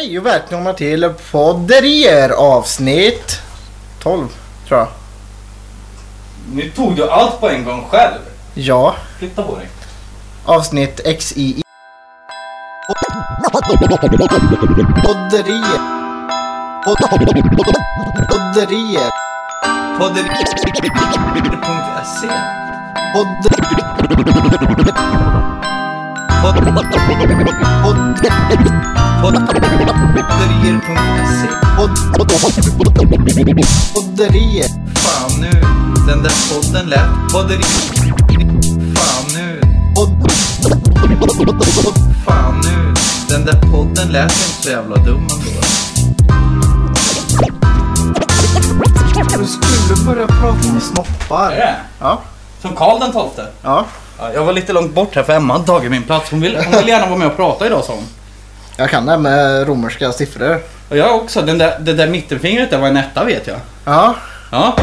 Hej och välkomna till Podderier avsnitt 12 tror jag. Nu tog du allt på en gång själv. Ja, Flytta på dig. avsnitt XI. Podderier. Podderier. Podderier.se Podderier.se Podderier. Fan nu, den där podden lät. Podderier. Fan nu, fan nu. Den där podden lät inte så jävla dum ändå. Du skulle börja prata om snoppar. Är det? Ja. Som Karl den tolfte. Ja. Ja, jag var lite långt bort här för Emma hade tagit min plats. Hon vill, hon vill gärna vara med och prata idag sa hon. Jag kan det här med romerska siffror. Och jag också. Den där, det där mittenfingret där var en etta vet jag. Ja. Ja.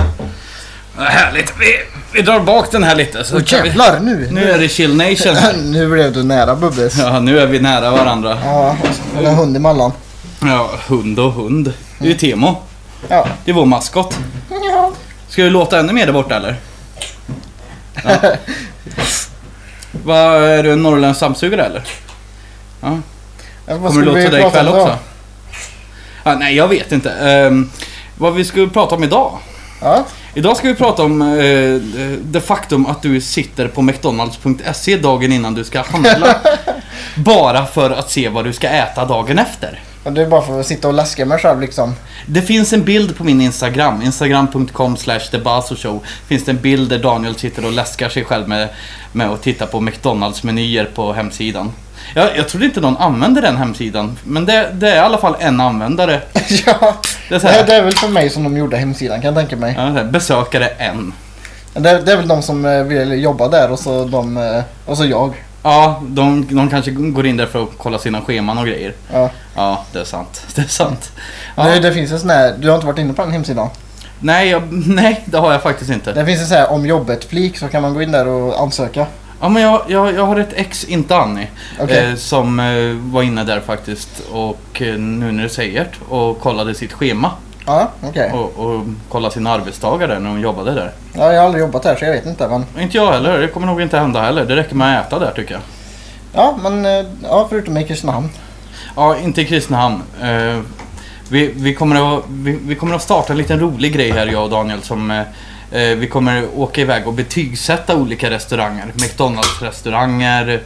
Härligt. Vi, vi drar bak den här lite. Så Åh kan vi, jävlar nu. nu är det chill nation. nu blev du nära Bubbis. Ja, nu är vi nära varandra. Ja, och en hund emellan. Ja, hund och hund. Det är ju Temo. Ja. Det är vår maskot. ja. Ska du låta ännu mer där borta eller? Ja. Vad, är du en norrländsk dammsugare eller? Ja. Vad Kommer du låta dig ikväll också? Ja, nej, jag vet inte. Ehm, vad vi skulle prata om idag? Ja. Idag ska vi prata om eh, det faktum att du sitter på McDonalds.se dagen innan du ska handla. bara för att se vad du ska äta dagen efter. Och det är bara för att sitta och läska mig själv liksom. Det finns en bild på min Instagram, instagram.com slash show. Finns det en bild där Daniel sitter och läskar sig själv med, med att titta på McDonalds-menyer på hemsidan. Jag, jag trodde inte någon använder den hemsidan, men det, det är i alla fall en användare. ja. Det är Det, det är väl för mig som de gjorde hemsidan kan jag tänka mig. ja, besökare en. Det, det är väl de som eh, vill jobba där och så de eh, och så jag. Ja, de, de kanske går in där för att kolla sina scheman och grejer. Ja. Ja, det är sant. Det är sant. Ja. Det, det finns en sån här, du har inte varit inne på den hemsidan? Nej, jag, nej, det har jag faktiskt inte. Det finns en sån här om jobbet-flik så kan man gå in där och ansöka. Ja, men jag, jag, jag har ett ex, inte Annie, Okej. eh, som eh, var inne där faktiskt och eh, nu när du säger det och kollade sitt schema Ja, okej. och, och kollade sina arbetsdagar där när hon jobbade där. Ja, jag har aldrig jobbat där så jag vet inte men. Inte jag heller, det kommer nog inte hända heller. Det räcker med att äta där tycker jag. Ja, men eh, ja, förutom i Kristinehamn. Ja, inte i Kristinehamn. Eh, vi, vi, kommer att, vi, vi kommer att starta en liten rolig grej här, jag och Daniel, som eh, eh, vi kommer åka iväg och betygsätta olika restauranger. McDonalds-restauranger.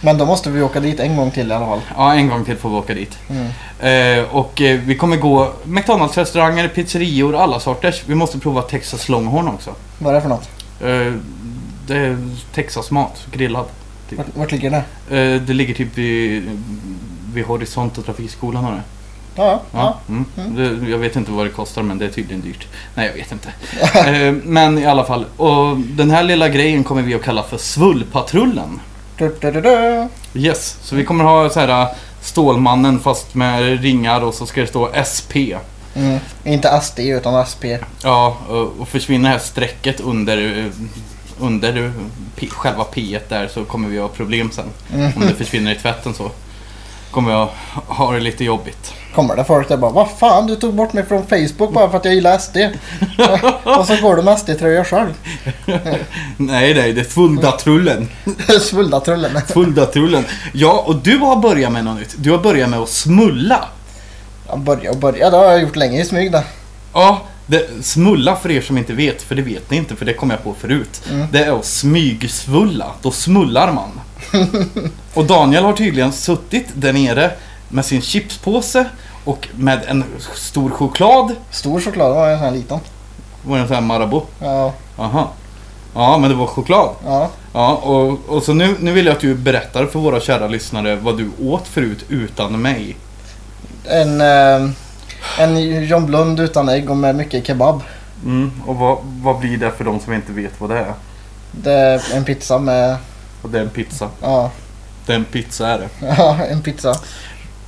Men då måste vi åka dit en gång till i alla fall. Ja, en gång till får vi åka dit. Mm. Eh, och eh, vi kommer gå McDonalds-restauranger, pizzerior, alla sorters. Vi måste prova Texas Longhorn också. Vad är det för något? Eh, det är Texas-mat, grillad. Vart, vart ligger det? Eh, det ligger typ vid, vid Horisont och Trafikskolan har det. Ja, ja. Ja, mm. Det, jag vet inte vad det kostar men det är tydligen dyrt. Nej, jag vet inte. eh, men i alla fall. Och den här lilla grejen kommer vi att kalla för Svullpatrullen. Du, du, du. Yes, så vi kommer ha så här Stålmannen fast med ringar och så ska det stå SP. Mm. Inte SD utan SP. Ja, och försvinner det här strecket under, eh, under P, själva P1 där så kommer vi ha problem sen. Mm. Om det försvinner i tvätten så kommer jag ha det lite jobbigt. Kommer det folk där bara Vad fan du tog bort mig från Facebook bara för att jag gillar SD. och så går du med SD-tröja själv. Nej, nej, det är. Svuldatrullen. Fulldatrullen. Ja, och du har börjat med något nytt. Du har börjat med att smulla. Ja, börja och börja. Det har jag gjort länge i smyg det. Ja, det, smulla för er som inte vet, för det vet ni inte, för det kom jag på förut. Mm. Det är att smygsvulla. Då smullar man. och Daniel har tydligen suttit där nere med sin chipspåse och med en stor choklad. Stor choklad var en sån här liten. Var det en sån här Marabou? Ja, Aha. Ja, men det var choklad. ja. Ja, och, och så nu, nu vill jag att du berättar för våra kära lyssnare vad du åt förut utan mig. En, eh, en John Blund utan ägg och med mycket kebab. Mm, och vad, vad blir det för de som inte vet vad det är? Det är en pizza med, Och det är en pizza. ja, Det är en pizza är det. ja en pizza.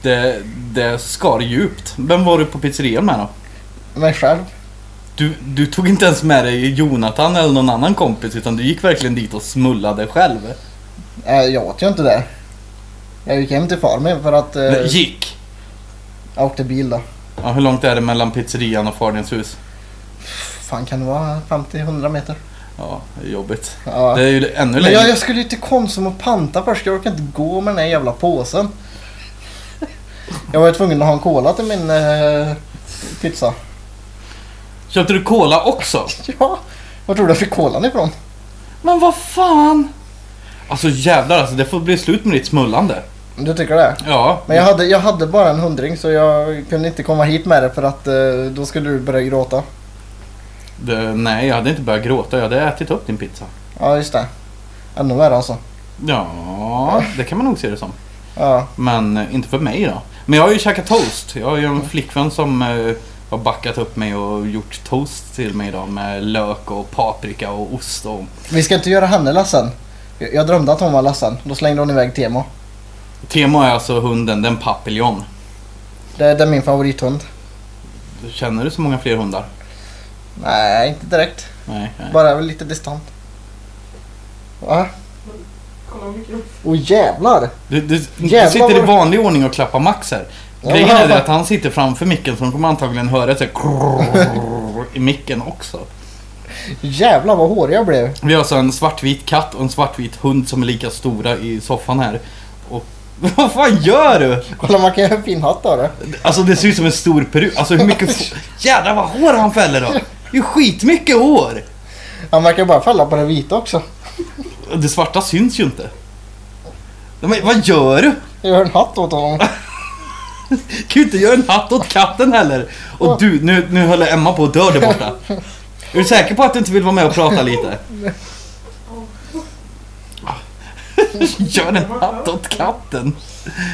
Det, det skar djupt. Vem var du på pizzerian med då? Mig själv. Du, du tog inte ens med dig Jonathan eller någon annan kompis utan du gick verkligen dit och smullade själv. Jag åt ju inte det. Jag gick hem till far med för att... eh, gick. Jag åkte bil då. Ja, hur långt är det mellan pizzerian och Fardens hus? Fan kan det vara 50-100 meter? Ja, det är jobbigt. Ja. Det är ju ännu Men längre. jag, jag skulle ju till Konsum och panta först. Jag orkar inte gå med den här jävla påsen. Jag var ju tvungen att ha en cola till min eh, pizza. Köpte du cola också? Ja, var tror du jag fick kolan ifrån? Men vad fan! Alltså jävlar alltså, det får bli slut med ditt smullande. Du tycker det? Ja. Men jag hade, jag hade bara en hundring så jag kunde inte komma hit med det för att eh, då skulle du börja gråta. Det, nej, jag hade inte börjat gråta. Jag hade ätit upp din pizza. Ja, just det. Ännu värre alltså. Ja, det kan man nog se det som. Ja, Men eh, inte för mig då. Men jag har ju käkat toast. Jag har ju en flickvän som eh, har backat upp mig och gjort toast till mig då med lök och paprika och ost och... vi ska inte göra henne ledsen. Jag, jag drömde att hon var ledsen. Då slängde hon iväg Temo. Temo är alltså hunden, den papillon. Det, det är min favorithund. Känner du så många fler hundar? Nej, inte direkt. Nej. nej. Bara lite distant. Va? Åh jävlar! Du, du, du Jävlar sitter i vanlig ordning och klappar Max här. Grejen är det att han sitter framför micken så de kommer antagligen höra sig i micken också. Jävlar vad hårig jag blev. Vi har alltså en svartvit katt och en svartvit hund som är lika stora i soffan här. Och vad fan gör du? Kolla man kan göra en fin hatt av det. Alltså det ser ut som en stor peruk. Alltså hur mycket... Jävlar vad hår han fäller då! Det ju skitmycket hår! Han verkar bara falla på det vita också. Det svarta syns ju inte. Men vad gör du? Jag gör en hatt åt honom. Du kan ju inte göra en hatt åt katten heller. Och du, nu, nu håller Emma på att dö där borta. Är du säker på att du inte vill vara med och prata lite? Gör en hatt åt katten.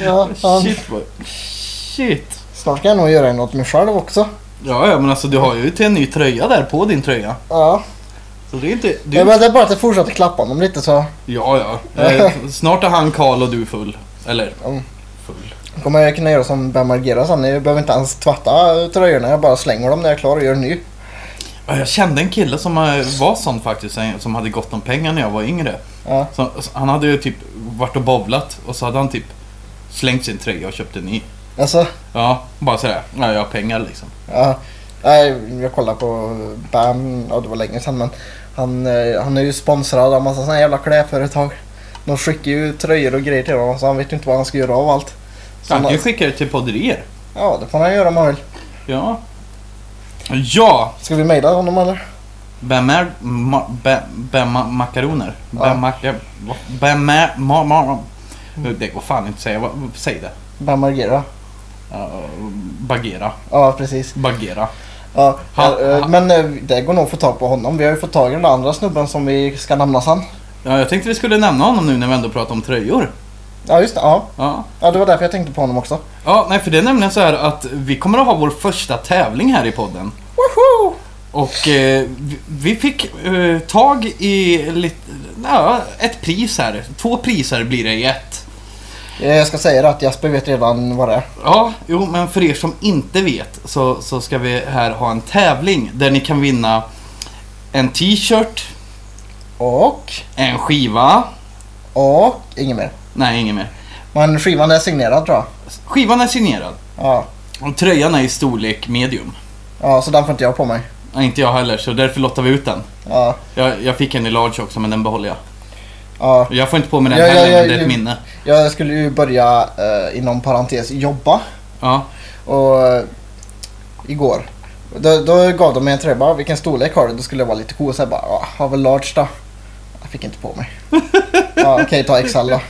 Ja, han, Shit vad... Shit. snart kan jag nog göra en åt mig själv också. Ja, ja, men alltså du har ju till en ny tröja där på din tröja. Ja. Så det är inte... Det är bara- det är bara att jag fortsätter klappa honom lite så Ja, ja. Eh, snart är han Karl och du full. Eller? Mm. Full. kommer jag kunna göra som Ben Margera sen. Jag behöver inte ens tvätta tröjorna. Jag bara slänger dem när jag är klar och gör en ny. Ja, Jag kände en kille som eh, var sån faktiskt, som hade gott om pengar när jag var yngre. Ja. Så, han hade ju typ varit och bowlat och så hade han typ slängt sin tröja och köpt en ny. Alltså, Ja, bara sådär. Ja, jag har pengar liksom. ja. Nej, jag kollade på Bam, ja det var länge sedan men han, eh, han är ju sponsrad av massa såna jävla klädföretag. De skickar ju tröjor och grejer till honom så han vet ju inte vad han ska göra av allt. Så Han kan ju skicka det till podderier. ja, det får han göra om han vill. Ja. Ja! Ska vi mejla honom eller? Ma, bämma, makaroner. Ja. Bämmaka... Bämmä... Ma, ma, det går fan inte att säga. Säg det. Ben Margera. Ja, bagera. Ja, precis. Bagera. Ja, Han- ja, eh, han- men eh, det går nog att få tag på honom. Vi har ju fått tag i den andra snubben som vi ska nämna sen. Ja, jag tänkte vi skulle nämna honom nu när vi ändå pratar om tröjor. Ja, just det. Ja. Ja. ja, det var därför jag tänkte på honom också. Ja, nej för det är nämligen så här att vi kommer att ha vår första tävling här i podden. Woho! Och eh, vi- vi fick eh, tag i lite, ja, ett pris här. Två priser blir det i ett. Eh, Jag ska säga det att Jasper vet redan vad det är. Ja, jo, men för er som inte vet så, så ska vi här ha en tävling där ni kan vinna en t-shirt, Och, en skiva. och, inget mer. Nej, inget mer. Men skivan är signerad tror jag. Skivan är signerad. Ja. Och tröjan är i storlek medium. Ja, så den får inte jag på mig. Ja, inte jag heller, så därför lottar vi ut den. Ja. Jag, jag fick en i large också, men den behåller jag. Ja. Jag får inte på mig den Ja, ja, heller, ja, men det är ett ja. minne. Jag skulle ju börja eh, inom parentes jobba. Ja. Och eh, igår. Då, då gav de mig en tröja. Bara, vilken storlek har du? Då skulle jag vara lite cool. Så jag bara, "Ja, har väl large då. Jag fick inte på mig. ja, okej, ta XL då.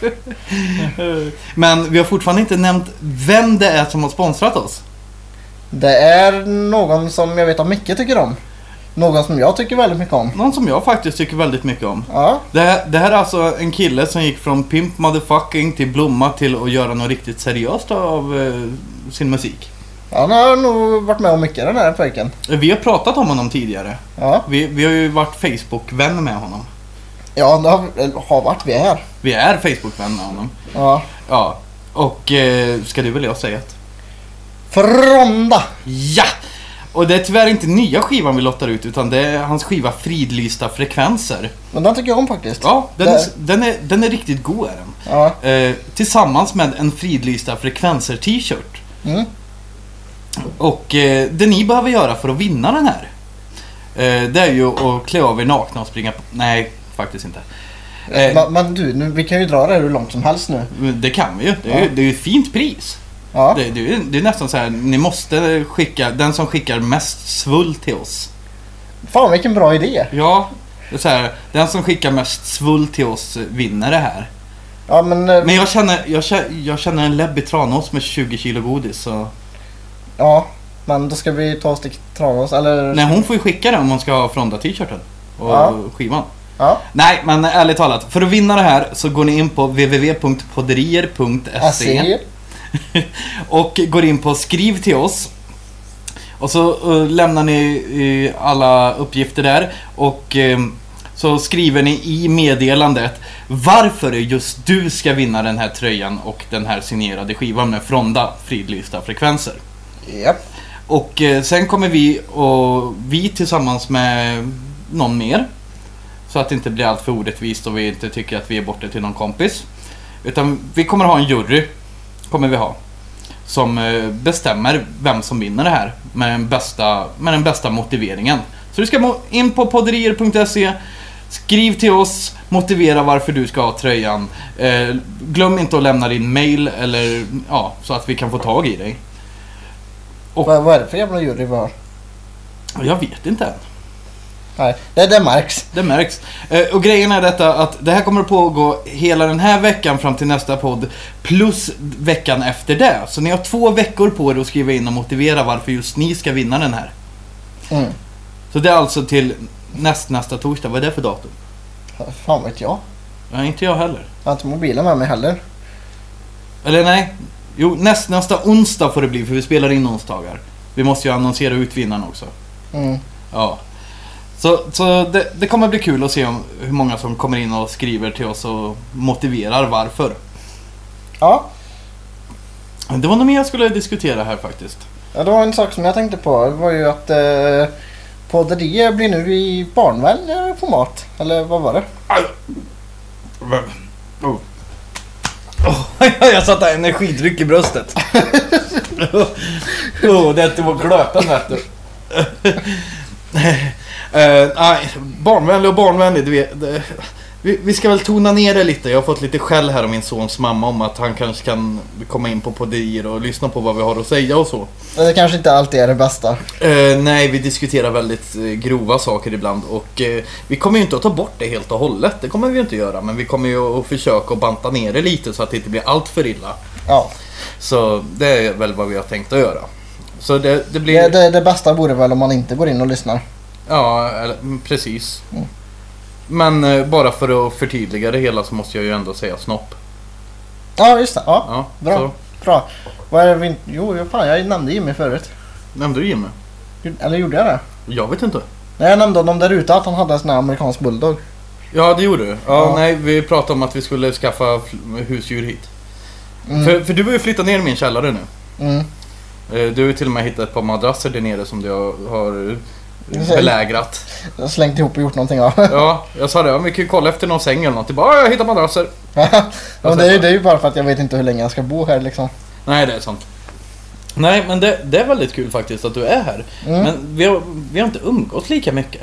Men vi har fortfarande inte nämnt vem det är som har sponsrat oss. Det är någon som jag vet att Micke tycker om. Någon som jag tycker väldigt mycket om. Någon som jag faktiskt tycker väldigt mycket om. Ja, Det här, det här är alltså en kille som gick från pimp motherfucking till blomma till att göra något riktigt seriöst av eh, sin musik. han har nog varit med om mycket den här pojken. Vi har pratat om honom tidigare. Ja, Vi, vi har ju varit Facebook-vänner med honom. ja det har, eller har varit vi är. Vi är Facebook-vänner med honom. Ja. Ja. Och eh, ska du väl jag säga att... Fronda! Ja! Och det är tyvärr inte nya skivan vi lottar ut utan det är hans skiva Fridlysta frekvenser. Men den tycker jag om faktiskt. Ja, den, är, den, är, den är riktigt god är den. Ja. Eh, tillsammans med en Fridlysta frekvenser t-shirt. Mm. Och eh, det ni behöver göra för att vinna den här. Eh, det är ju att klä av er nakna och springa på... Nej, faktiskt inte. Eh, Men, men du, nu, vi kan ju dra det hur långt som helst nu. det kan vi ju. Det är ju Ja. det är ju ett fint pris. Ja. Det, det, är, det är nästan så här, ni måste skicka, den som skickar mest svull till oss. Fan vilken bra idé. Ja, det är så här, den som skickar mest svull till oss vinner det här. Ja men, eh, Men jag känner, jag känner, jag känner en läbb i Tranås med 20 kilo godis. Så... ja. Men då ska vi ta oss till Tranås eller? Nej, hon får ju skicka det om hon ska ha Fronda-t-shirten. Och Ja. skivan. Ja. Nej, men ärligt talat. För att vinna det här så går ni in på www.podderier.se SE. och går in på skriv till oss. Och så eh, lämnar ni eh, alla uppgifter där och eh, så skriver ni i meddelandet varför just du ska vinna den här tröjan och den här signerade skivan med Fronda fridlysta frekvenser. Japp. Och sen kommer vi och vi tillsammans med någon mer. Så att det inte blir allt för orättvist och vi inte tycker att vi är borta till någon kompis. Utan vi kommer ha en jury. Kommer vi ha. Som eh, bestämmer vem som vinner det här. Med den bästa, med den bästa motiveringen. Så du ska in på podderier.se. Skriv till oss, motivera varför du ska ha tröjan. Eh, glöm inte att lämna din mail eller ja, så att vi kan få tag i dig. Och- Vad, vad är det för jävla jury vi har? Jag vet inte än. Nej, det, det märks. Det märks. Eh, och grejen är detta att det här kommer att pågå hela den här veckan fram till nästa podd. Plus veckan efter det. Så ni har två veckor på er att skriva in och motivera varför just ni ska vinna den här. Mm. Så det är alltså till näst, nästa torsdag. Vad är det för datum? Fan vet jag. Ja, inte jag heller. Jag har inte mobilen med mig heller. Eller nej. Jo, näst, nästa onsdag får det bli för vi spelar in onsdagar. Vi måste ju annonsera ut vinnaren också. Mm. Ja. Så, så det, det kommer bli kul att se om, hur många som kommer in och skriver till oss och motiverar varför. Ja. Det var nog mer jag skulle diskutera här faktiskt. ja, det var en sak som jag tänkte på. Det var ju att eh, podderier blir nu i barnvänligare format. Eller vad var det? Oh. jag satte energidryck i bröstet. oh, det var glöpen vet du. Eh, nej, barnvänlig och barnvänlig, du vet. Det, vi, vi ska väl tona ner det lite. Jag har fått lite skäll här av min sons mamma om att han kanske kan komma in på podderier och lyssna på vad vi har att säga och så. Det kanske inte alltid är det bästa. Eh, nej, vi diskuterar väldigt eh, grova saker ibland och eh, vi kommer ju inte att ta bort det helt och hållet. Det kommer vi ju inte göra, men vi kommer ju att försöka att banta ner det lite så att det inte blir allt för illa. Ja. Så det är väl vad vi har tänkt att göra. Så det, det blir... Det, det, det bästa vore väl om man inte går in och lyssnar. Ja, eller, mm, precis. Mm. Men eh, bara för att förtydliga det hela så måste jag ju ändå säga snopp. Ja, just det. Ja, Ja, Bra. Så, bra. Vad är det vi. Jo, fan jag nämnde Jimmy förut. nämnde du Jimmy? Eller gjorde jag det? Jag vet inte. Nej, jag nämnde honom där ute att han hade en sån här amerikansk bulldog. Ja, det gjorde du. Ja, Ja. nej, vi pratade om att vi skulle skaffa fl- husdjur hit. Mm. För, för du har ju flyttat ner i min källare nu. Mm. Eh, Du har ju till och med hittat ett par madrasser där nere som du har belägrat. Jag har slängt ihop och gjort någonting av. Ja, jag sa det. Ja, vi kan ju kolla efter någon säng eller något. Bara, "Ja, jag hittar madrasser. Ja, men det, är, ju- det är ju bara för att jag vet inte hur länge jag ska bo här liksom. Nej, det är sant. Nej, men det, det är väldigt kul faktiskt att du är här. Mm. Men vi har, vi har inte umgått lika mycket.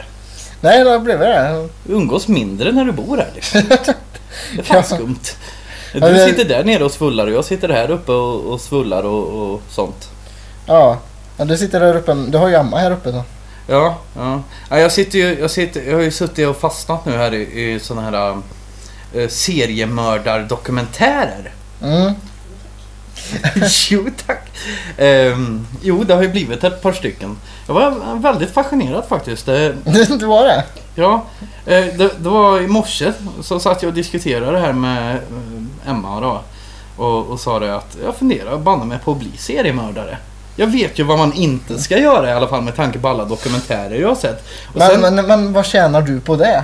Nej, då blev det. Vi umgås mindre när du bor här liksom. Det är fan Ja. skumt. Du det- sitter där nere och svullar och jag sitter här uppe och, och svullar och, och sånt. Ja. ja. Du sitter där uppe. Du har ju Emma här uppe så. Ja, ja. ja jag, sitter ju, jag, sitter, jag har ju suttit och fastnat nu här i, i såna här äh, seriemördardokumentärer. Mm. jo tack. Ehm, jo, det har ju blivit ett par stycken. Jag var väldigt fascinerad faktiskt. Det, Du var det? ja, eh, det, det var i morse så satt jag och diskuterade det här med eh, Emma då. Och, och sa det att jag funderar banne mig på att bli seriemördare. Jag vet ju vad man inte ska göra i alla fall med tanke på alla dokumentärer jag har sett. Och Men, sen- men, men vad tjänar du på det?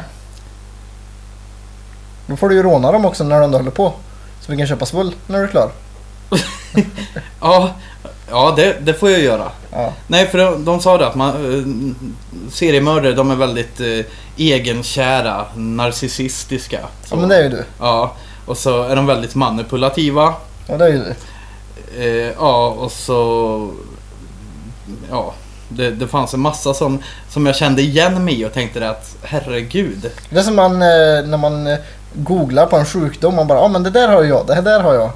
Då får du ju råna dem också när du ändå håller på. Så vi kan köpa svull när du är klar. Ja, ja det, det får jag göra. Ja. Nej, för de, de sa det att man, eh, seriemördare de är väldigt eh, egenkära, narcissistiska. ja, men det är ju du. Ja, och så är de väldigt manipulativa. Ja, det är ju du. Eh, ja, och så ja, det, det fanns en massa som, som jag kände igen mig i och tänkte att herregud. Det är som man, eh, när man eh, googlar på en sjukdom. Man bara, ja ah, men det där har jag, det här där har jag.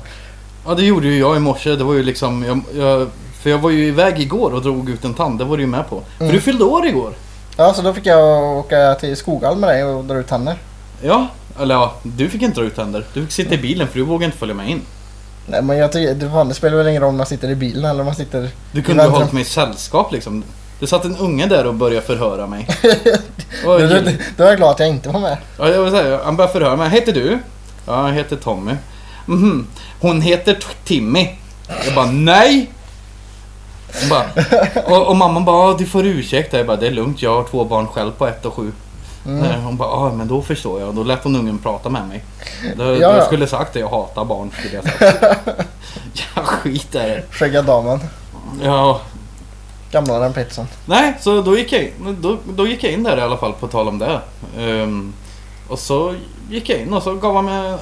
Ja det gjorde ju jag i morse. Det var ju liksom, jag, jag, för jag var ju iväg igår och drog ut en tand. Det var du ju med på. För Mm. du fyllde år igår. Ja, så då fick jag åka till Skoghall med dig och dra ut tänder. Ja, eller ja, du fick inte dra ut tänder. Du fick sitta i bilen för du vågade inte följa med in. Nej men jag tycker, det, fan, det spelar väl ingen roll om man sitter i bilen eller om man sitter... Du kunde ha hållit mig i sällskap liksom. Det satt en unge där och började förhöra mig. Då, är jag glad att jag inte var med. Ja, jag vill säga, han började förhöra mig. Heter du? Ja, jag heter Tommy. Mhm. Hon heter Timmy. Jag bara, nej! Bara, och, och mamman bara, "Ja, du får ursäkta. Jag bara, det är lugnt. Jag har två barn själv på ett och sju. Mm. Nej, Hon bara, ja men då förstår jag. Då lät hon ungen prata med mig. Då, Ja, ja. skulle jag sagt det, jag hatar barn. Skulle jag sagt. ja, skit är det. Skägga damen. Ja, Gamlare än Pettersson. Nej, så då gick, jag in, då, då gick jag in där i alla fall på tal om det. Ehm, och så gick jag in och så gav han mig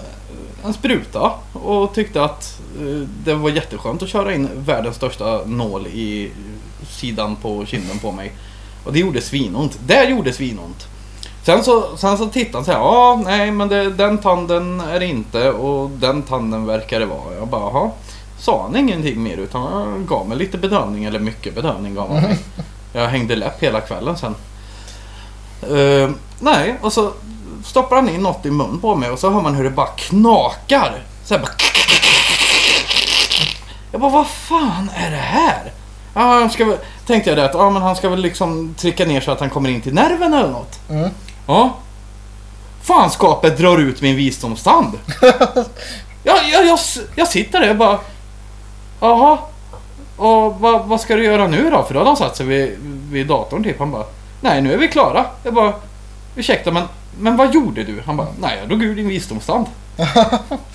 en spruta och tyckte att eh, det var jätteskönt att köra in världens största nål i sidan på kinden på mig. Och det gjorde svinont. Det gjorde svinont. Sen så, sen så tittade han så här, ja nej men det, den tanden är det inte och den tanden verkar det vara. Jag bara, jaha. Sa han ingenting mer utan han gav mig lite bedövning, eller mycket bedövning gav han mig. Jag hängde läpp hela kvällen sen. Eh, nej, och så stoppar han in något i mun på mig och så hör man hur det bara knakar. Så bara... Jag bara, vad fan är det här? Ja, han ska väl, tänkte jag det att ja, men han ska väl liksom trycka ner så att han kommer in till nerven eller något. Mm. Ja. Fanskapet drar ut min visdomstand. ja, jag, jag, jag sitter där och bara... Jaha. Och vad, vad ska du göra nu då? För då hade han satt sig vid, vid datorn typ. Han bara... Nej, nu är vi klara. Jag bara... Ursäkta, men, men vad gjorde du? Han bara... Nej, jag drog ur din visdomstand.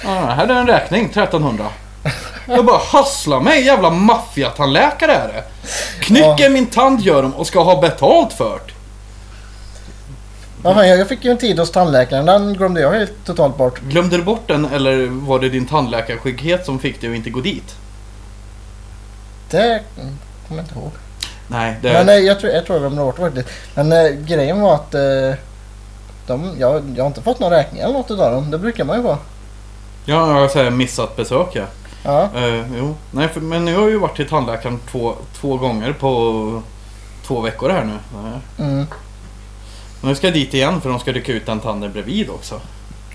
ja, här är en räkning, 1300. Jag bara hassla mig, jävla maffiatandläkare är det. Knycker min tand gör de och ska ha betalt för det. Ja, fan, jag jag fick ju en tid hos tandläkaren. Den glömde jag helt totalt bort. Glömde du bort den eller var det din tandläkarskygghet som fick dig att inte gå dit? Det mm, kommer jag inte ihåg. Nej, det... Men nej, jag tror jag, tror jag glömde bort det faktiskt. Men eh, grejen var att eh, de, jag, jag har inte fått någon räkning eller något utav dem. Det brukar man ju få. Ja, jag har så här missat besök ja. Ja. Eh, jo. Nej, för, men nu har jag ju varit till tandläkaren två, två gånger på två veckor här nu. Eh, Mm. Nu ska jag dit igen för de ska rycka ut den tanden bredvid också.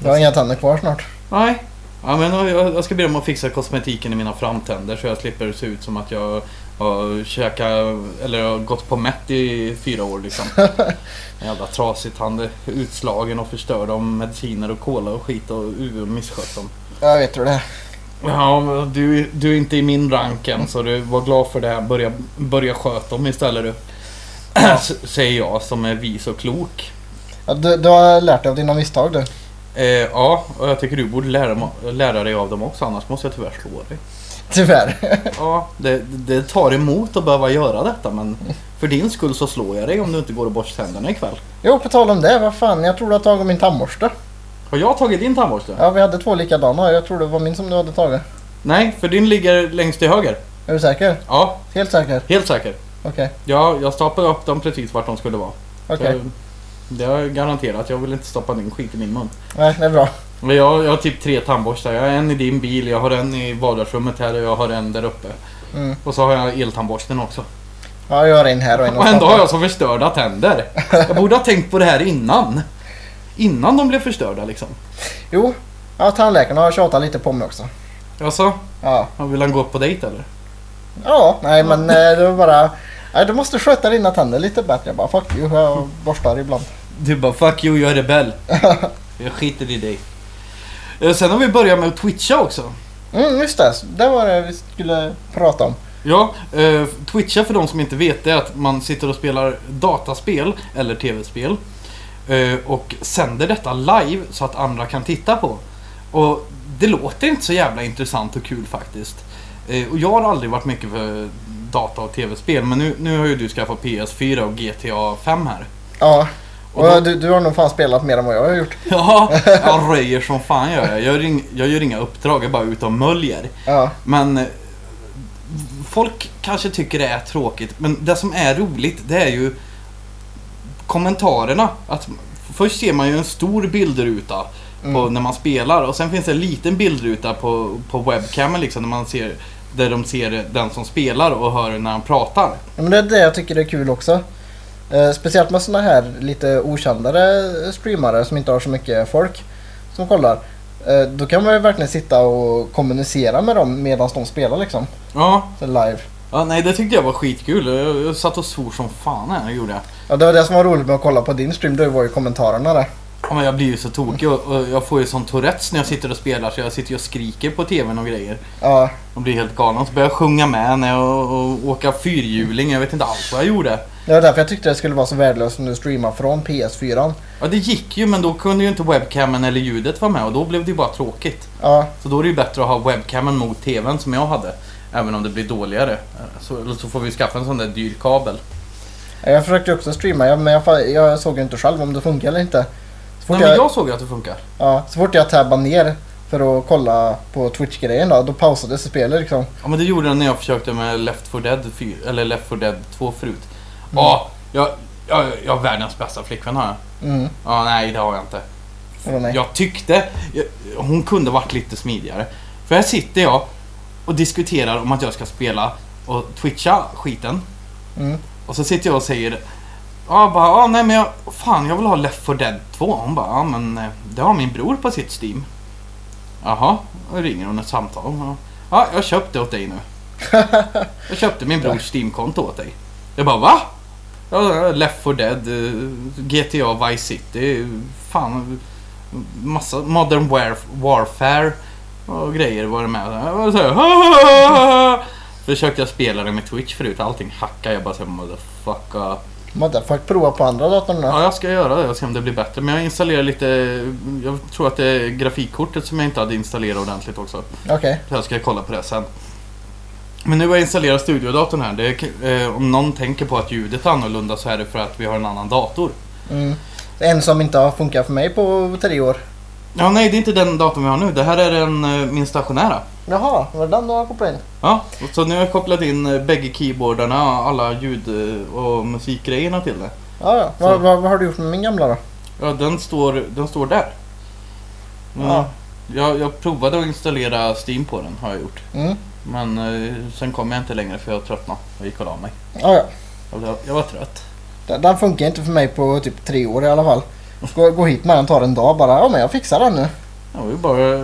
Jag har inga tänder kvar snart. Nej. Ja, men jag, ska be dem att fixa kosmetiken i mina framtänder så jag slipper se ut som att jag har käkat, eller har gått på mätt i fyra år liksom. En jävla trasig tand, utslagen och förstörd av mediciner och cola och skit och misskött dem. Jag vet hur det är. Ja, du, du är inte i min rank än så du var glad för det. Börja, börja sköta dem istället du. Säger jag som är vis och klok. Ja, du, du har lärt dig av dina misstag du. Eh, ja, och jag tycker du borde lära, lära dig av dem också annars måste jag tyvärr slå dig. Tyvärr. Ja, det, det tar emot att behöva göra detta men för din skull så slår jag dig om du inte går och borstar tänderna ikväll. Jo, på tal om det. Vad fan, jag tror du har tagit min tandborste. Har jag tagit din tandborste? Ja, vi hade två likadana. Jag tror det var min som du hade tagit. Nej, för din ligger längst till höger. Är du säker? Ja, Helt säker? helt säker. Okej. Ja, jag staplade upp dem precis vart de skulle vara. Okej. Så Det har jag garanterat. Jag vill inte stoppa din skit i min mun. Nej, det är bra. Men jag, jag har typ tre tandborstar. Jag har en i din bil, jag har en i vardagsrummet här och jag har en där uppe. Mm. Och så har jag eltandborsten också. Ja, jag har en här och en Och ändå har jag så förstörda tänder. Jag borde ha tänkt på det här innan. Innan de blev förstörda liksom. Jo. Ja, tandläkaren har tjatat lite på mig också. Alltså, Ja. vill han gå på dejt eller? Ja, nej men eh, det var bara... Nej, du måste sköta dina tänder lite bättre. Jag bara fuck you, jag borstar ibland. Du bara 'fuck you, jag är rebell' Jag skiter i dig. Eh, Sen har vi börjat med att twitcha också. Mm, just det. Det var det vi skulle prata om. Ja, eh, Twitcha för de som inte vet det är att man sitter och spelar dataspel eller tv-spel eh, och sänder detta live så att andra kan titta på. Och det låter inte så jävla intressant och kul faktiskt. Eh, och jag har aldrig varit mycket för data och tv-spel men nu, nu har ju du skaffat PS4 och GTA 5 här. Ja. Och då- du, du har nog fan spelat mer än vad jag har gjort. Ja, jag röjer som fan gör jag. Jag gör, ing, jag gör inga uppdrag, jag bara ute och möljer. Ja. Men eh, folk kanske tycker det är tråkigt. Men det som är roligt, det är ju kommentarerna. Att först ser man ju en stor bildruta på Mm. när man spelar och sen finns det en liten bildruta på, på webcamen liksom, där man ser där de ser den som spelar och hör när han pratar. Ja, men det är det jag tycker är kul också. Eh, speciellt med såna här lite okändare streamare som inte har så mycket folk som kollar. Eh, då kan man ju verkligen sitta och kommunicera med dem medan de spelar liksom. Ja, Så live. ja nej det tyckte jag var skitkul. Jag, jag satt och svor som fan här, det gjorde jag. Ja, det var det som var roligt med att kolla på din stream. Det var ju kommentarerna där. Ja, men jag blir ju så tokig och, och jag får ju sån Tourettes när jag sitter och spelar så jag sitter ju och skriker på TVn och grejer. Ja, Och blir helt galen. Så börjar jag sjunga med när jag och, och åka fyrhjuling. Jag vet inte alls vad jag gjorde. det var därför jag tyckte det skulle vara så värdelöst om du streamar från PS4. Ja det gick ju men då kunde ju inte webcamen eller ljudet vara med och då blev det ju bara tråkigt. Ja, Så då är det ju bättre att ha webcamen mot TVn som jag hade. Även om det blir dåligare. Så, eller så får vi skaffa en sån där dyr kabel. jag försökte också streama men jag, jag såg ju inte själv om det funkar eller inte. Så fort, Nej men jag, såg att det funkar. ja, så fort jag tabbade ner för att kolla på Twitch-grejen då, då pausades spelet liksom. Ja men det gjorde den när jag försökte med Left 4 Dead 4, eller Left 4 Dead 2 förut. Ja, jag, jag, jag har världens bästa flickvän har jag. Mm. Ja, nej det har jag inte. Nej? Jag tyckte jag, hon kunde varit lite smidigare. För här sitter jag och diskuterar om att jag ska spela och twitcha skiten. Mm. Och så sitter jag och säger Ja, bara, ja, nej men jag, fan jag vill ha Left 4 Dead 2. Hon bara, ja men eh, det har min bror på sitt Steam. Jaha, och ringer hon ett samtal. Ja, Ja, jag köpte åt dig nu. Jag köpte min brors Steam-konto åt dig. Jag bara, va? Ja, Left 4 Dead, eh, GTA Vice City, fan, massa Modern Warf- Warfare och grejer var det med. Jag var så här, Försökte jag spela det med Twitch förut, allting hackade. Jag bara såhär, motherfucker. Motherfuck, prova på andra datorn nu. Ja, jag ska göra det och se om det blir bättre. Men jag installerar lite, jag tror att det är grafikkortet som jag inte hade installerat ordentligt också. Okej. Så jag ska kolla på det sen. Men nu har jag installerat studiodatorn här. Är, eh, om någon tänker på att ljudet är annorlunda så är det för att vi har en annan dator. Mm. En som inte har funkat för mig på tre år. Ja, nej det är inte den datorn vi har nu. Det här är den, eh, min stationära. Jaha, var det den du har kopplat in? Ja, och så nu har jag kopplat in eh, bägge keyboardarna, alla ljud eh, och musikgrejerna till det. Ja, ja. Vad, vad, vad har du gjort med min gamla då? Ja, den står, den står där. Mm. Ja. Jag, jag provade att installera Steam på den, har jag gjort. Mm. Men eh, sen kom jag inte längre för jag tröttnade och gick och la mig. Ja, ja. Jag, jag var trött. Den, den funkar inte för mig på typ tre år i alla fall. Gå, gå hit med den tar en dag bara. Ja men jag fixar den nu. Det var ju bara, det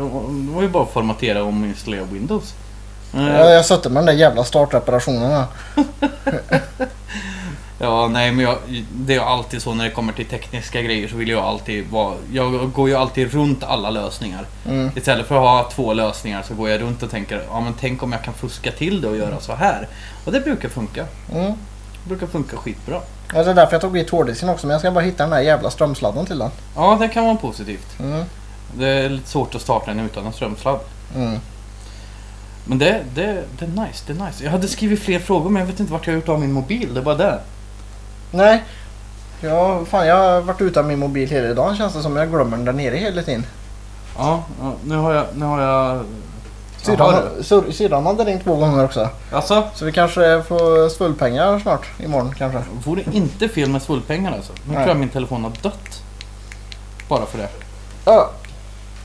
var ju bara att formatera och installera Windows. Eh, Jag, jag satte med den där jävla startreparationerna. Ja, nej men jag, det är alltid så när det kommer till tekniska grejer så vill jag alltid vara... Jag går ju alltid runt alla lösningar. Mm. Istället för att ha två lösningar så går jag runt och tänker ja men tänk om jag kan fuska till det och göra så här. Och det brukar funka. Mm. Det brukar funka skitbra. Ja, det är därför jag tog hit hårddisken också. Men jag ska bara hitta den där jävla strömsladden till den. Ja, det kan vara positivt. Mm. Det är lite svårt att starta den utan en strömsladd. Mm. Men det, det, det är nice, det är nice. Jag hade skrivit fler frågor men jag vet inte vart jag har gjort av min mobil. Det är bara det. Nej. Ja, fan jag har varit utan min mobil hela dagen känns det som. Jag glömmer den där nere hela tiden. Ja, ja nu har jag... Nu har jag... Syrran, Jaha, sur- syrran hade ringt två gånger också. Alltså, Så vi kanske får svullpengar snart. Imorgon kanske. vore inte fel med svullpengar alltså. Nu Nej. tror jag min telefon har dött. Bara för det. Ja.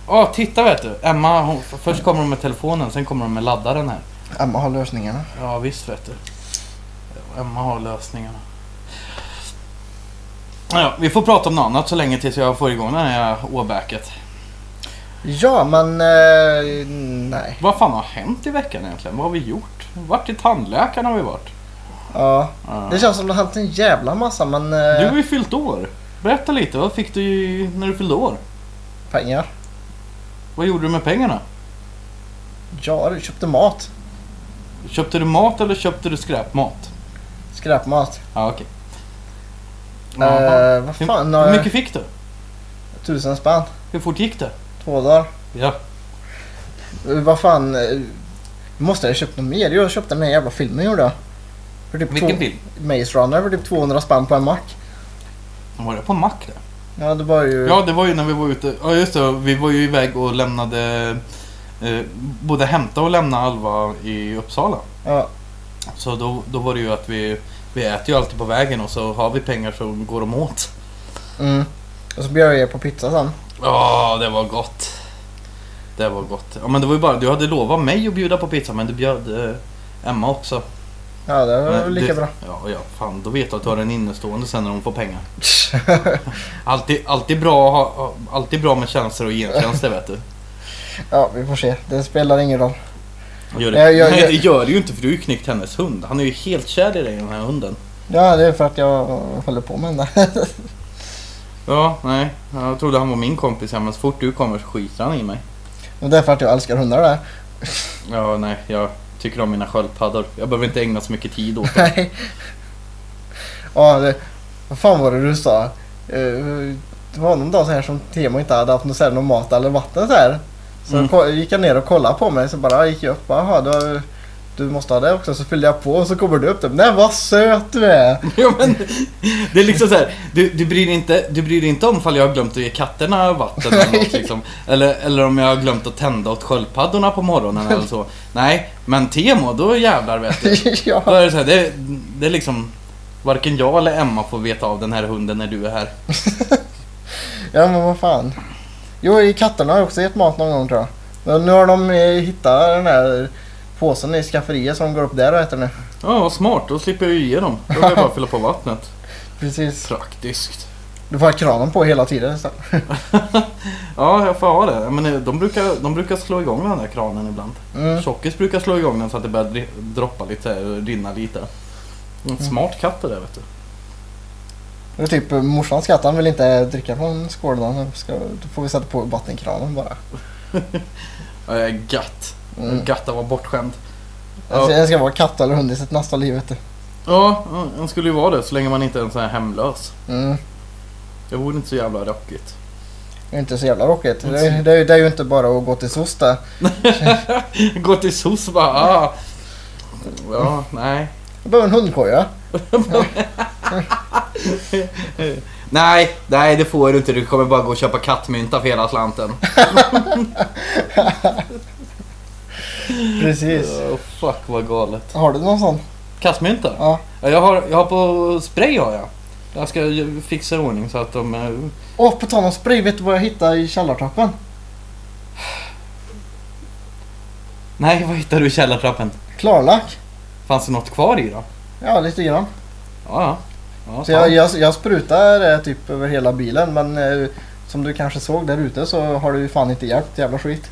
Ja, titta vet du. Emma, hon, först kommer de med telefonen, sen kommer de med laddaren här. Emma har lösningarna. Ja, visst vet du. Emma har lösningarna. Ja, vi får prata om något annat så länge tills jag får igång det här åbäket. Ja, men eh, nej. Vad fan har hänt i veckan egentligen? Vad har vi gjort? Vart till tandläkaren har vi varit. Ja. Ja. Det känns som det har hänt en jävla massa men... Eh, Du har ju fyllt år. Berätta lite, vad fick du i- när du fyllde år? Pengar. Vad gjorde du med pengarna? Ja, du köpte mat. Köpte du mat eller köpte du skräpmat? Skräpmat. Ja, okej. Jaha. Eh, vad fan. Hur Hur mycket fick du? Tusen spänn. Hur fort gick det? Två dagar. Ja. Eh, vad fan. Eh, måste jag ha köpt något mer? Jag köpte den här jävla filmen gjorde jag. För typ Vilken två, film? Maze Runner för typ 200 spänn på en mack. Var det på Mac det? Ja, det var ju... Ja, det var ju när vi var ute. Ja, just det. Vi var ju iväg och lämnade... Eh, både hämta och lämna Alva i Uppsala. Ja. Så då, då var det ju att vi, vi äter ju alltid på vägen och så har vi pengar så går de åt. Mm. Och så bjöd jag er på pizza sen. Ja, det var gott. Det var gott. Ja, men det var ju bara, du hade lovat mig att bjuda på pizza men du bjöd eh, Emma också. Ja, det var Men lika det, bra. Ja, ja, fan då vet du att du har en innestående sen när hon får pengar. Alltid, alltid, bra, ha- alltid bra med tjänster och gentjänster vet du. ja, vi får se. Det spelar ingen roll. Gör det. Jag- jag- Nej jag- det gör det ju inte för du har ju knyckt hennes hund. Han är ju helt kär i dig den här hunden. Ja, det är för att jag håller på med den där. Ja, nej. Jag trodde han var min kompis men så fort du kommer så skiter han i mig. Det är för att jag älskar hundar där. Ja, nej. Jag tycker om mina sköldpaddor. Jag behöver inte ägna så mycket tid åt dem. Nej. Ja, det, vad fan var det du sa? Eh, Det var någon dag så här som Temo inte hade haft något, så här, någon mat eller vatten så här. Så Mm. gick jag ner och kollade på mig så bara gick jag upp. Jaha, du, har- du måste ha det också. Så fyllde jag på och så kommer du upp där. Nej vad söt du är! Ja, men, det är liksom så här, du, du, bryr dig inte, du bryr dig inte om ifall jag har glömt att ge katterna vatten eller något liksom. Eller, eller om jag har glömt att tända åt sköldpaddorna på morgonen eller så. Nej, men Temo, då jävlar vet du. Då ja. är det så här, det, det är liksom Varken jag eller Emma får veta av den här hunden när du är här. ja men vad fan. Jo, i katterna har också gett mat någon gång tror jag. Men nu har de hittat den här påsen i skafferiet som går upp där och äter nu. Ja, smart. Då slipper jag ju ge dem. Då kan jag bara fylla på vattnet. Precis. Praktiskt. Du får ha kranen på hela tiden istället. Ja, jag får ha det. Men eh, de brukar, de brukar slå igång den där kranen ibland. Mm. Tjockis brukar slå igång den så att det börjar dri- droppa lite, och rinna lite. En smart katt det där vet du. Det är typ eh, morsans katt, han vill inte dricka från skålen. Då får vi sätta på vattenkranen bara. Ja, jag är gatt. Mm. Gatt att vara bortskämd. Alltså, det ska vara katt eller hund i sitt nästa liv vet du. Ja, ja, han skulle ju vara det så länge man inte är en sån här hemlös. Mm. Det vore inte så jävla rockigt. Det inte så jävla rockigt. Det, är- det, är- det är ju inte bara att gå till SOS där. Gå till SOS bara ah. Ja, nej. Jag behöver en hundkoja. Nej, nej det får du inte. Du kommer bara gå och köpa kattmynta för hela slanten. Precis. Oh, fuck vad galet. Har du någon sån? Kattmynta? Ja. Ja, jag har, jag har på spray har jag. Jag ska fixa i ordning så att de... eh, Åh, på tal om spray, vet du vad jag hittade i källartrappen? Nej, vad hittar du i källartrappen? Klarlack. Fanns det något kvar i då? Ja, lite grann. Ja, ja. ja Så jag, jag, jag sprutar typ över hela bilen men eh, som du kanske såg där ute så har ju fan inte hjälpt jävla skit.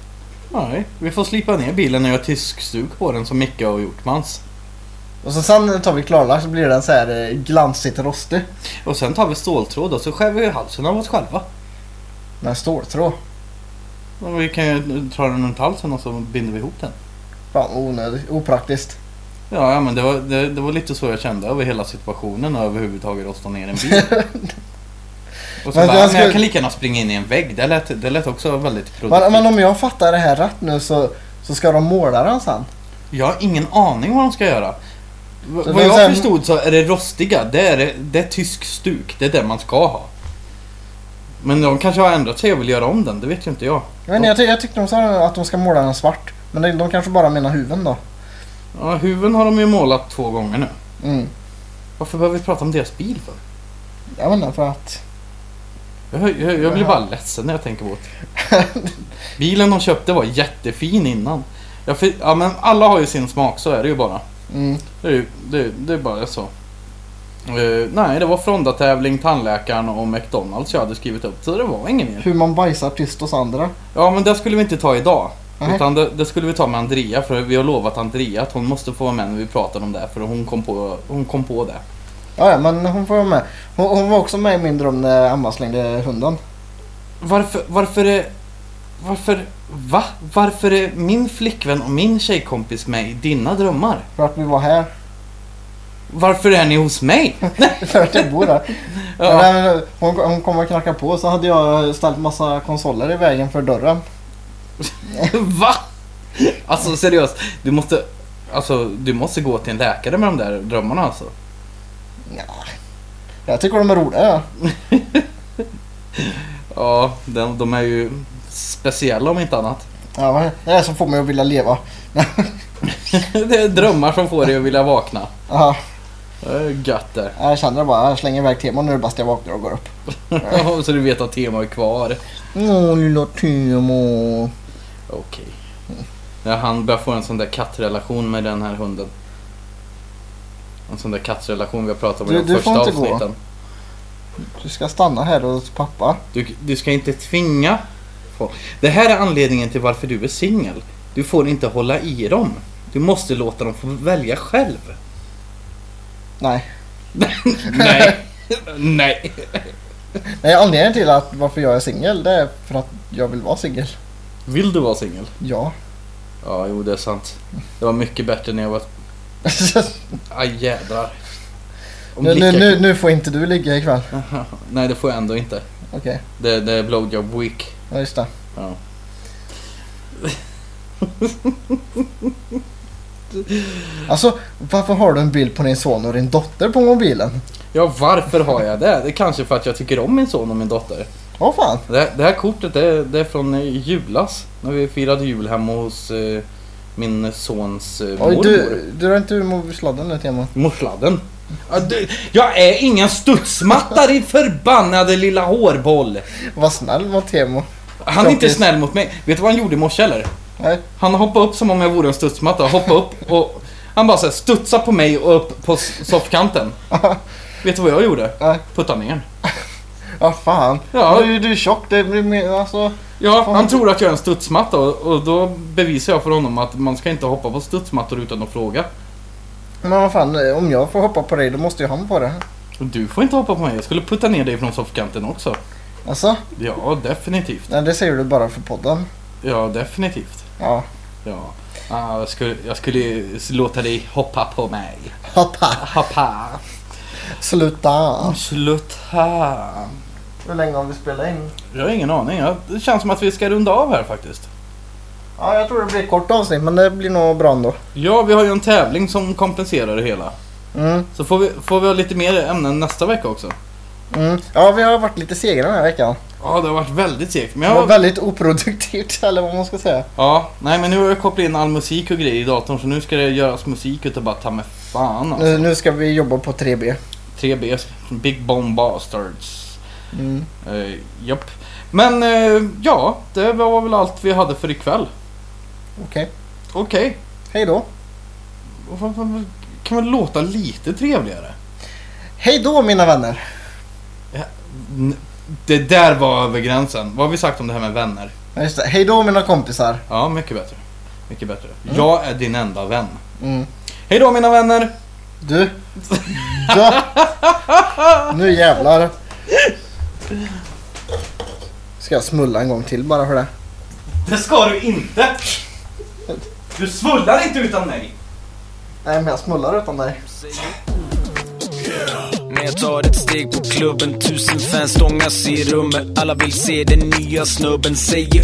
Nej, vi får slipa ner bilen och göra tyskstuk på den som Micke har gjort mans. Och så sen tar vi klarlack så blir den så här eh, glansigt rostig. Och sen tar vi ståltråd och så skär vi halsen av oss själva. Med ståltråd. Och vi kan ju dra den runt halsen och så binder vi ihop den. Fan onödigt, opraktiskt. Ja, ja men det var, det, det var lite så jag kände över hela situationen överhuvudtaget rosta ner en bil. och så Men bara, jag men skulle- jag kan lika gärna springa in i en vägg. Det lät, det lät också väldigt produktivt. Men, men om jag fattar det här rätt nu så, så ska de måla den sen. Jag har ingen aning vad de ska göra. V- Så vad jag här- förstod så är det rostiga, det är, det är tysk stuk. Det är det man ska ha. Men de kanske har ändrat sig och vill göra om den, det vet ju inte jag. Jag, vet jag, ty- jag tyckte de sa att de ska måla den svart. Men de, de kanske bara menar huven då. Ja, huven har de ju målat två gånger nu. Mm. Varför behöver vi prata om deras bil för? Jag inte för att... Jag, jag, jag blir bara ledsen när jag tänker på det. Bilen de köpte var jättefin innan. Jag, för, ja, men alla har ju sin smak, så är det ju bara. Mm. Det är, ju- det, det är bara så. Eh, nej, det var Fronda-tävling, tandläkaren och McDonalds jag hade skrivit upp. Så det var inget mer. Hur man bajsar tyst hos andra. Ja, men det skulle vi inte ta idag. Nej. Utan det, det skulle vi ta med Andrea, för vi har lovat Andrea att hon måste få vara med när vi pratar om det. För hon kom på, hon kom på det. Ja, ja, men hon får vara med. Hon, hon var också med i min dröm när Emma slängde hunden. Varför, varför är... Varför... Va? Varför är min flickvän och min tjejkompis med i dina drömmar? För att vi var här. Varför är ni hos mig? För att jag bor här. Ja. Men, hon, hon kom och knackade på så hade jag ställt massa konsoler i vägen för dörren. Va? Alltså seriöst, du måste... Alltså, du måste gå till en läkare med de där drömmarna alltså. Ja. Jag tycker de är roliga. Ja. Ja, de, de är ju speciella om inte annat. Ja, det är det som får mig att vilja leva. det är drömmar som får dig att vilja vakna. Ja, Det är gött där. jag känner det bara. Jag slänger iväg Temo nu bast jag vaknar och går upp. Ja, Så du vet att Tema är kvar. Åh lilla Temo. Okej. När han börjar få en sån där kattrelation med den här hunden. En sån där kattrelation vi har pratat om i Du- de du första får inte gå. avsnitten. Du ska stanna här hos pappa. Du, du ska inte tvinga folk. Det här är anledningen till varför du är singel. Du får inte hålla i dem. Du måste låta dem få välja själv. Nej. Nej. Nej. Nej, anledningen till att varför jag är singel det är för att jag vill vara singel. Vill du vara singel? Ja. Ja, jo det är sant. Det var mycket bättre när jag var... Aj jädrar. Nu, nu, nu, nu får inte du ligga ikväll. Nej, det får jag ändå inte. Okej, Det, det är blowjob week. ja just det. Ja. Alltså, varför har du en bild på din son och din dotter på mobilen? ja, varför har jag det? Det är kanske för att jag tycker om min son och min dotter. Vad fan? Det, här- det här kortet det, är- det är från julas. När vi firade jul hemma hos eh, min sons eh, Oj, mormor. du, du drar inte ur mobilsladden nu Temo. Morsladden. Ja, du, jag är ingen studsmatta din förbannade lilla hårboll. Var snäll mot Temo. Han är inte snäll mot mig. Vet du vad han gjorde i morse eller? Nej. Han hoppade upp som om jag vore en studsmatta. Hoppade upp och han bara så här studsade på mig och upp på s- soffkanten. Vet du vad jag gjorde? Nej. Putta ner. Ja, fan. Ja. Du, du är tjock. Det blir mer, alltså. Ja, Fan. han tror att jag är en studsmatta och, och då bevisar jag för honom att man ska inte hoppa på studsmattor utan att fråga. Men vad fan, om jag får hoppa på dig då måste ju han på det. Och Du får inte hoppa på mig. Jag skulle putta ner dig från soffkanten också. Alltså, Ja, definitivt. nej, det säger du bara för podden. Ja, definitivt. Ja. Ja. Ah, jag, skulle, jag skulle låta dig hoppa på mig. Hoppa. Hoppa. Sluta. Sluta. Hur länge har vi spelat in? Jag har ingen aning. Det känns som att vi ska runda av här faktiskt. Ja, jag tror det blir ett kort avsnitt men det blir nog bra ändå. Ja, vi har ju en tävling som kompenserar det hela. Mm. Så får vi, får vi ha lite mer ämnen nästa vecka också. Mm. Ja, vi har varit lite sega den här veckan. Ja, det har varit väldigt segt. Men Det jag var väldigt oproduktivt eller vad man ska säga. Ja, nej men nu har jag kopplat in all musik och grejer i datorn så nu ska det göras musik utav bara ta med fan alltså. Nu, nu ska vi jobba på 3B. 3B, Big Bomb Bastards. Mm. Uh, japp. Men eh, ja, det var väl allt vi hade för ikväll. Okej. Okej. Hej då. Kan väl låta lite trevligare? Hej då mina vänner. Det där var över gränsen. Vad har vi sagt om det här med vänner? Just det. Hej då mina kompisar. Ja, mycket bättre. Mycket bättre. Jag är din enda vän. Mm. Hej då mina vänner! Du. du. Nu jävlar. Ska jag smulla en gång till bara för det? Det ska du inte! Du svullar inte utan mig! Nej men jag smullar utan dig. När jag tar ett steg på klubben Tusen fans stångas i rummet Alla vill se den nya snubben säger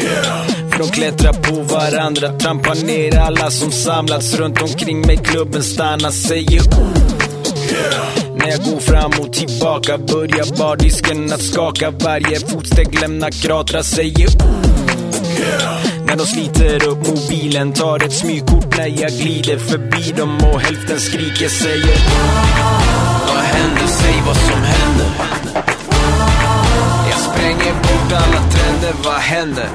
För de klättrar på varandra Trampar ner alla som samlats runt omkring mig. Klubben stannar säger oh, när jag går fram och tillbaka börjar bardisken att skaka. Varje fotsteg lämnar kratrar säger oh, när de sliter upp mobilen Tar ett smygkort när jag glider förbi dem och hälften skriker säger oh, Vad händer? Säg vad som händer. Jag spränger bort alla trender, vad händer?